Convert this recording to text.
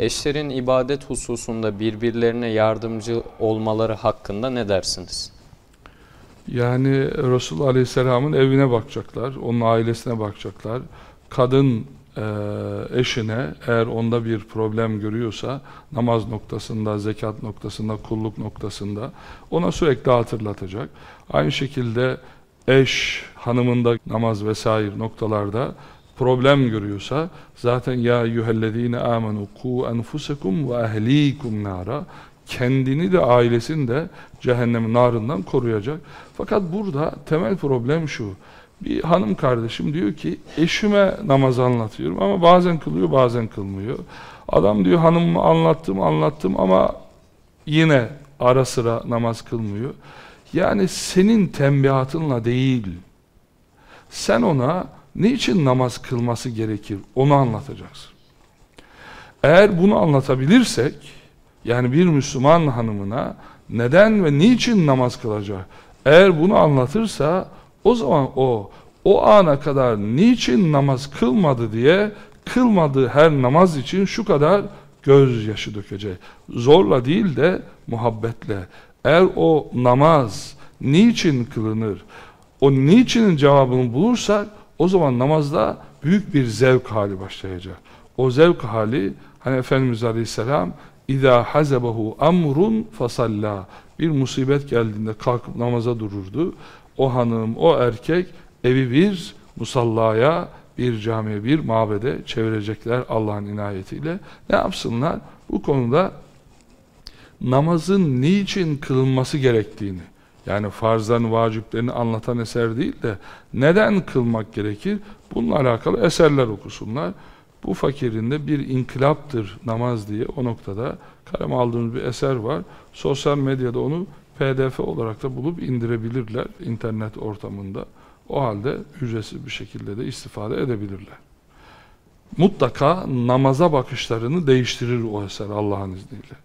Eşlerin ibadet hususunda birbirlerine yardımcı olmaları hakkında ne dersiniz? Yani Resulullah Aleyhisselam'ın evine bakacaklar, onun ailesine bakacaklar. Kadın e, eşine eğer onda bir problem görüyorsa namaz noktasında, zekat noktasında, kulluk noktasında ona sürekli hatırlatacak. Aynı şekilde eş hanımında namaz vesaire noktalarda problem görüyorsa zaten ya eyyühellezine amenu ku enfusekum ve ehlikum nara kendini de ailesini de cehennemin narından koruyacak. Fakat burada temel problem şu. Bir hanım kardeşim diyor ki eşime namaz anlatıyorum ama bazen kılıyor bazen kılmıyor. Adam diyor hanımımı anlattım anlattım ama yine ara sıra namaz kılmıyor. Yani senin tembihatınla değil. Sen ona niçin namaz kılması gerekir onu anlatacaksın. Eğer bunu anlatabilirsek yani bir Müslüman hanımına neden ve niçin namaz kılacak? Eğer bunu anlatırsa o zaman o o ana kadar niçin namaz kılmadı diye kılmadığı her namaz için şu kadar gözyaşı dökecek. Zorla değil de muhabbetle. Eğer o namaz niçin kılınır? O niçinin cevabını bulursak o zaman namazda büyük bir zevk hali başlayacak. O zevk hali hani Efendimiz Aleyhisselam İza hazebehu amrun fasalla. Bir musibet geldiğinde kalkıp namaza dururdu. O hanım, o erkek evi bir musallaya, bir camiye, bir mabede çevirecekler Allah'ın inayetiyle. Ne yapsınlar? Bu konuda namazın niçin kılınması gerektiğini, yani farzların, vaciplerini anlatan eser değil de neden kılmak gerekir? Bununla alakalı eserler okusunlar. Bu fakirin de bir inkılaptır namaz diye o noktada kaleme aldığımız bir eser var. Sosyal medyada onu pdf olarak da bulup indirebilirler internet ortamında. O halde ücretsiz bir şekilde de istifade edebilirler. Mutlaka namaza bakışlarını değiştirir o eser Allah'ın izniyle.